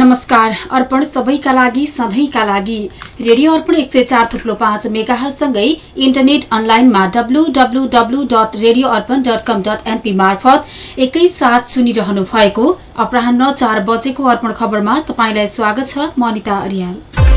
नमस्कार अर्पण सबैका लागि सधैँका लागि। रेडियो अर्पण एक सय चार थुप्लो पाँच मेगाहरूसँगै इन्टरनेट अनलाइनमा W W W dot radio Arpan dot com dot NP मार्फत एकैसाथ सुनिरहनु भएको अपराह चार बजेको अर्पण खबरमा तपाईँलाई स्वागत छ म अनिता अरियाल।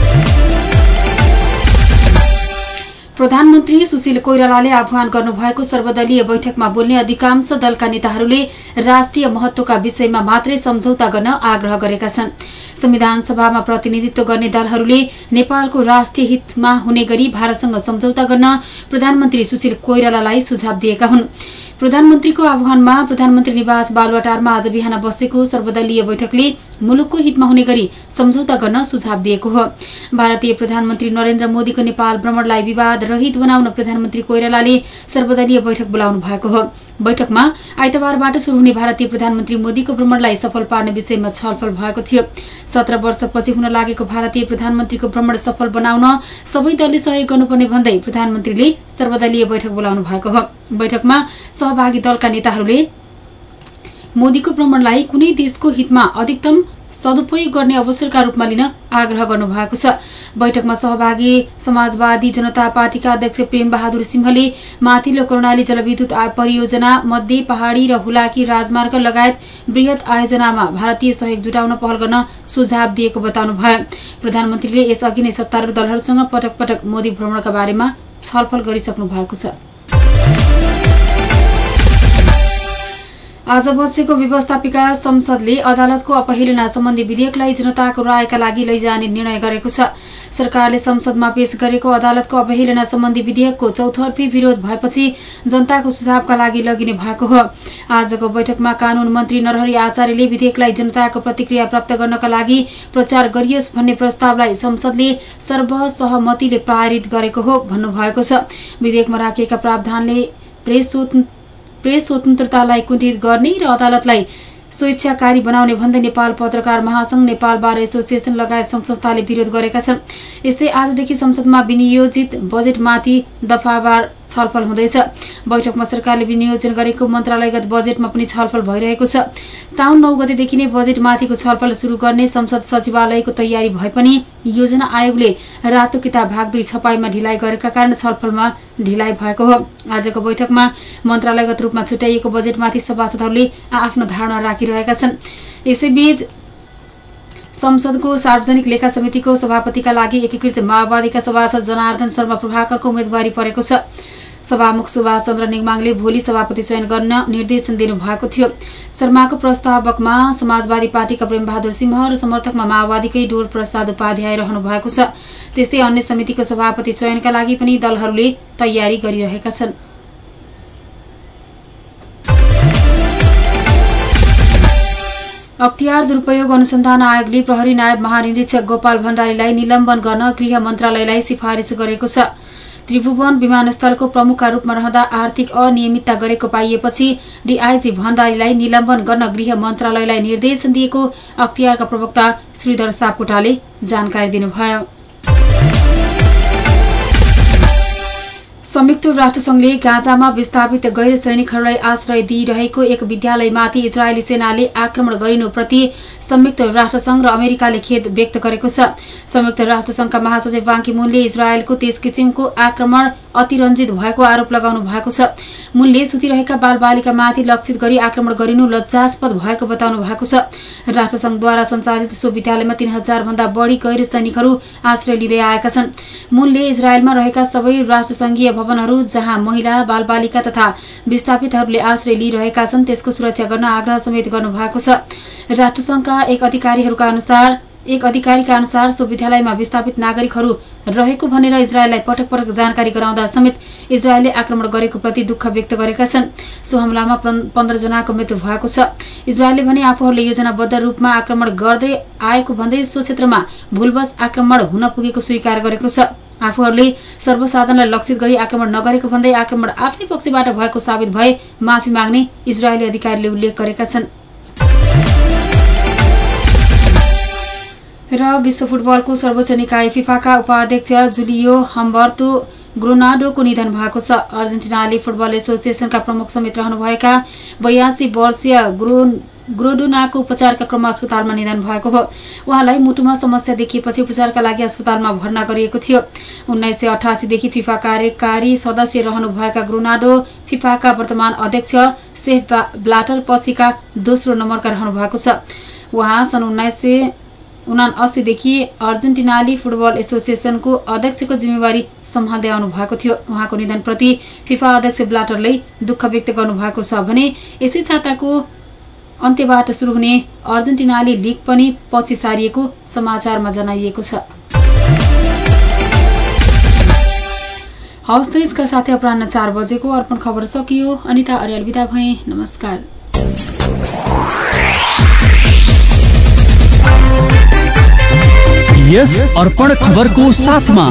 प्रधानमन्त्री सुशील कोइरालाले आह्वान गर्नुभएको सर्वदलीय बैठकमा बोल्ने अधिकांश दलका नेताहरूले राष्ट्रिय महत्वका विषयमा मात्रै सम्झौता गर्न आग्रह गरेका छन्। संविधान सभामा प्रतिनिधित्व गर्ने दलहरूले नेपालको राष्ट्रिय हितमा हुने गरी भारतसँग सम्झौता गर्न प्रधानमन्त्री सुशील कोइरालालाई सुझाव दिएका हुन्। प्रधानमन्त्रीको आह्वानमा प्रधानमन्त्री निवास बालुवाटारमा आज बिहान बसेको सर्वदलीय बैठकले मुलुकको हितमा हुने गरी सम्झौता गर्न सुझाव दिएको हो। भारतीय प्रधानमन्त्री नरेन्द्र मोदीको नेपाल भ्रमणलाई विवाद रहित बनाउन प्रधानमन्त्री कोइरालाले सर्वदलीय बैठक बोलाउनु भएको हो। बैठकमा आइतबारबाट शुरू हुने भारतीय प्रधानमन्त्री मोदीको भ्रमणलाई सफल पार्ने विषयमा छलफल भएको थियो। सत्र वर्षपछि हुन लागेको भारतीय प्रधानमन्त्रीको भ्रमण सफल बनाउन सबै दलले सहयोग गर्नुपर्ने भन्दै प्रधानमन्त्रीले सर्वदलीय बैठक बोलाउनु भएको हो। बैठकमा सहभागी दलका नेताहरूले मोदीको भ्रमणलाई कुनै देशको हितमा अधिकतम सदुपयोग गर्ने अवसरका रूपमा लिन आग्रह गर्नुभएको छ। बैठकमा सहभागी समाजवादी जनता पार्टीका अध्यक्ष प्रेम बहादुर सिंहले माथिल्लो कर्णाली जलविद्युत परियोजना मध्ये पहाड़ी र हुलाकी राजमार्ग लगायत वृहत आयोजनामा भारतीय सहयोग जुटाउन पहल गर्न सुझाव दिएको बताउनुभयो। प्रधानमन्त्रीले यसअघि नै सत्तारूढ़ दलहरूसँग पटक पटक मोदी भ्रमणका बारेमा छलफल गरिसक्नु भएको छ। आज बसेको व्यवस्थापिका संसदले अदालतको अपहेलना सम्बन्धी विधेयकलाई जनताको रायका लागि लैजाने निर्णय गरेको छ। सरकारले संसदमा पेश गरेको अदालतको अवहेलना सम्बन्धी विधेयकको चौथर्फी विरोध भएपछि जनताको सुझावका लागि लगिने भएको हो। आजको बैठकमा कानून मन्त्री नरहरी आचार्यले विधेयकलाई जनताको प्रतिक्रिया प्राप्त गर्नका लागि प्रचार गरियोस् भन्ने प्रस्तावलाई संसदले सर्वसहमतिले पारित गरेको हो भन्नुभएको छ। विधेयकमा राखिएका प्रावधानले प्रेस प्रेस स्वतन्त्रतालाई कुण्ठित गर्ने र अदालतलाई स्वेच्छाकारी बनाउने भन्दै नेपाल पत्रकार महासंघ नेपाल बार एसोसिएशन लगायत संघ संस्थाले विरोध गरेका छन्। यस्तै आजदेखि संसदमा विनियोजित बजेटमाथि दफावार छलफल हुँदैछ। बैठकमा सरकारले विनियोजन गरेको मन्त्रालयगत बजेटमा पनि छलफल भइरहेको छ। साउन नौ गतेदेखि नै बजेटमाथिको छलफल शुरू गर्ने संसद सचिवालयको तयारी भए पनि योजना आयोगले रातो किताब भाग दुई छपाईमा ढिलाइ गरेका कारण छलफलमा ढिलाइ भएको हो। आजको बैठकमा मन्त्रालयगत रूपमा छुट्याइएको बजेटमाथि सभासदहरूले आफ्नो धारणा राखिरहेका छन्। संसदको सार्वजनिक लेखा समितिको सभापतिका लागि एकीकृत माओवादीका सभासद जनार्दन शर्मा प्रभाकरको उम्मेद्वारी परेको छ। सभामुख सुभाष चन्द्र नेङमाङले भोलि सभापति चयन गर्न निर्देशन दिनुभएको थियो। शर्माको प्रस्तावकमा समाजवादी पार्टीका प्रेमबहादुर सिंह र समर्थकमा माओवादीकै डोर प्रसाद उपाध्याय रहनु भएको छ। त्यस्तै अन्य समितिको सभापति चयनका लागि पनि दलहरूले तयारी गरिरहेका छन्। अख्तियार दुरूपयोग अनुसन्धान आयोगले प्रहरी नायब महानिरीक्षक गोपाल भण्डारीलाई निलम्बन गर्न गृह मन्त्रालयलाई सिफारिश गरेको छ। त्रिभुवन विमानस्थलको प्रमुखका रूपमा रहँदा आर्थिक अनियमितता गरेको पाइएपछि डीआईजी भण्डारीलाई निलम्बन गर्न गृह मन्त्रालयलाई निर्देशन दिएको अख्तियारका प्रवक्ता श्रीधर सापकोटाले जानकारी दिनुभयो। संयुक्त राष्ट्रसंघले गाजामा विस्थापित गैर सैनिकहरूलाई आश्रय दिइरहेको एक विद्यालयमाथि इजरायली सेनाले आक्रमण गरिनुप्रति संयुक्त राष्ट्रसंघ र अमेरिकाले खेद व्यक्त गरेको छ। संयुक्त राष्ट्रसंघका महासचिव बाङ्की मुनले इजरायलको त्यस किसिमको आक्रमण अतिरञ्जित भएको आरोप लगाउनु भएको छ। मुनले सुतिरहेका बालबालिकामाथि लक्षित गरी आक्रमण गरिनु लज्जास्पद भएको बताउनु भएको छ। राष्ट्रसंघद्वारा सञ्चालित सो विद्यालयमा तीन हजार भन्दा बढ़ी गैर सैनिकहरू आश्रय लिँदै आएका छन्। मुनले इजरायलमा रहेका सबै राष्ट्रसंघीय भवनहरू जहाँ महिला बालबालिका तथा विस्थापितहरूले आश्रय लिइरहेका छन् त्यसको सुरक्षा गर्न आग्रह समेत गर्नुभएको छ। राष्ट्रसंघका एक अधिकारीहरूका अनुसार एक अधिकारीका अनुसार सो विद्यालयमा विस्थापित नागरिकहरू रहेको भनेर इजरायललाई पटक पटक जानकारी गराउँदा समेत इजरायलले आक्रमण गरेको प्रति दुःख व्यक्त गरेका छन्। सो हमलामा जनाको मृत्यु भएको छ। इजरायलले भने आफूहरूले योजनाबद्ध रूपमा आक्रमण गर्दै आएको भन्दै सो क्षेत्रमा भूलवश आक्रमण हुन पुगेको स्वीकार गरेको छ। आफूहरूले सर्वसाधारणलाई लक्षित गरी आक्रमण नगरेको भन्दै आक्रमण आफ्नै पक्षबाट भएको साबित भए माफी माग्ने इजरायली अधिकारीले उल्लेख गरेका छन्। र विश्व फुटबलको सर्वोच्च निकाय फिफाका उपाध्यक्ष जुलियो हम्बर्तो ग्रोनाडोको निधन भएको छ। अर्जेन्टिनाली फुटबल एसोसिएसनका प्रमुख समेत रहनुभएका बयासी वर्षीय ग्रोडोनाको उपचारका क्रममा अस्पतालमा निधन भएको हो। उहाँलाई मुटुमा समस्या देखिएपछि उपचारका लागि अस्पतालमा भर्ना गरिएको थियो। उन्नाइस सय अठासीदेखि फिफा कार्यकारी सदस्य रहनुभएका ग्रोनाडो फिफाका वर्तमान अध्यक्ष सेफ ब्लाटर पछिका दोस्रो नम्बरका रहनु भएको छ। उहाँ सन् उन्नाइस उनासीदेखि अर्जेन्टिनाली फुटबल एसोसिएसनको अध्यक्षको जिम्मेवारी सम्हाल्दै आउनु भएको थियो। उहाँको निधनप्रति फिफा अध्यक्ष ब्लाटरले दुःख व्यक्त गर्नुभएको छ भने यसै साताको अन्त्यबाट शुरू हुने अर्जेन्टिनाली लिग पनि पछि सारिएको समाचारमा जनाइएको छ। हवस् त यसका साथै अपरान्न चार बजेको अर्पण खबर सकियो। अनिता अर्याल विदा भए। नमस्कार। यस अर्पण खबरको साथमा